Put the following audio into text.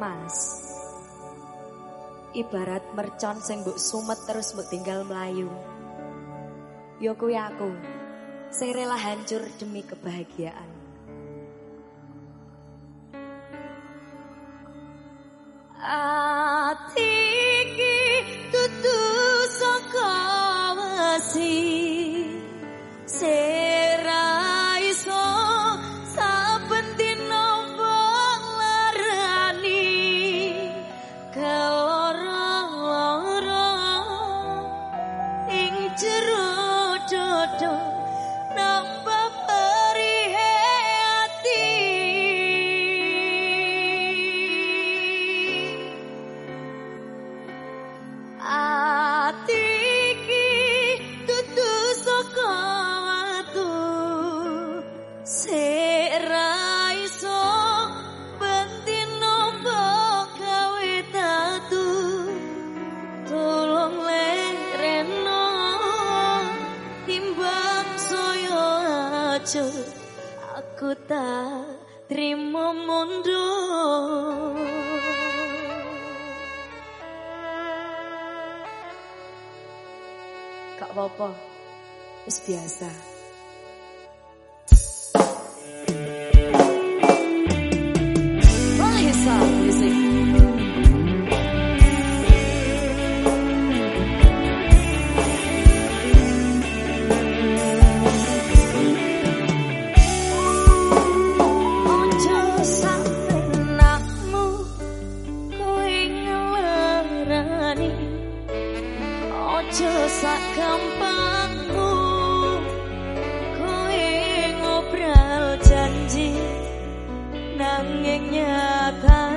Mas. Ibarat mercon sing mbok sumet terus mbok tinggal melayu. Yo kuwi aku. Rela hancur demi kebahagiaan. Aku tak terima mundur Gak apa-apa. Biasa. Sak gampangmu kowe ngobrol janji nanging nyatane